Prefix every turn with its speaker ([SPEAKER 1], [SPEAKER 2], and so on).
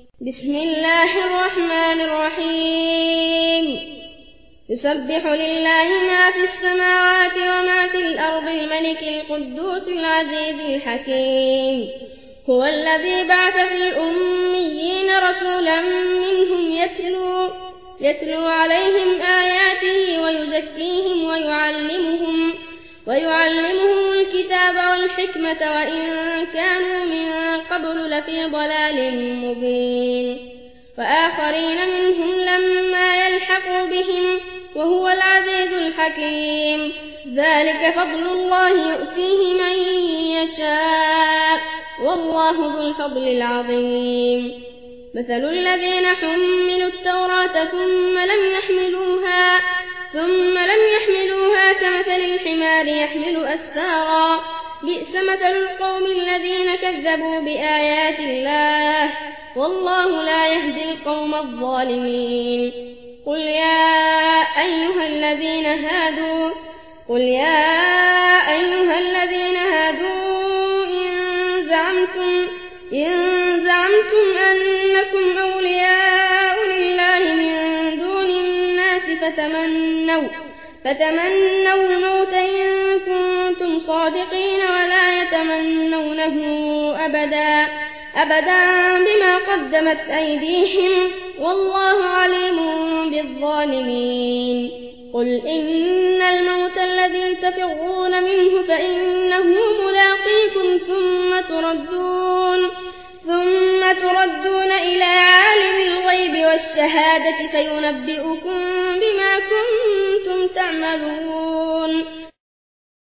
[SPEAKER 1] بسم الله الرحمن الرحيم. يسبح لله ما في السماوات وما في الأرض الملك القدوس العزيز الحكيم. هو الذي بعث في الأميين رسولا منهم يتلو, يتلو عليهم آياته ويزكيهم ويعلمهم, ويعلمهم الكتاب والحكمة وإن كانوا من قبل لفي ضلال مبين. وآخرين منهم لما يلحقوا بهم وهو العزيز الحكيم. ذلك فضل الله يؤتيه من يشاء. والله ذو الفضل العظيم. مثل الذين حملوا التوراة ثم لم يحملوها ثم لم يحملوها كمثل الحمار يحمل أسفارا. بئس مثل القوم الذين كذبوا بآيات الله والله لا يهدي القوم الظالمين. قل يا أيها الذين هادوا قل يا أيها الذين هادوا إن زعمتم إن زعمتم أنكم أولياء لله من دون الناس فتمنوا فتمنوا الموت إن كنتم صادقين ولا يتمنونه أبدا أبدا بما قدمت أيديهم والله عليم بالظالمين. قل إن الموت الذي تفرون منه فإنه ملاقيكم ثم تردون ثم تردون إلى عالم الغيب والشهادة فينبئكم بما كنتم تعملون.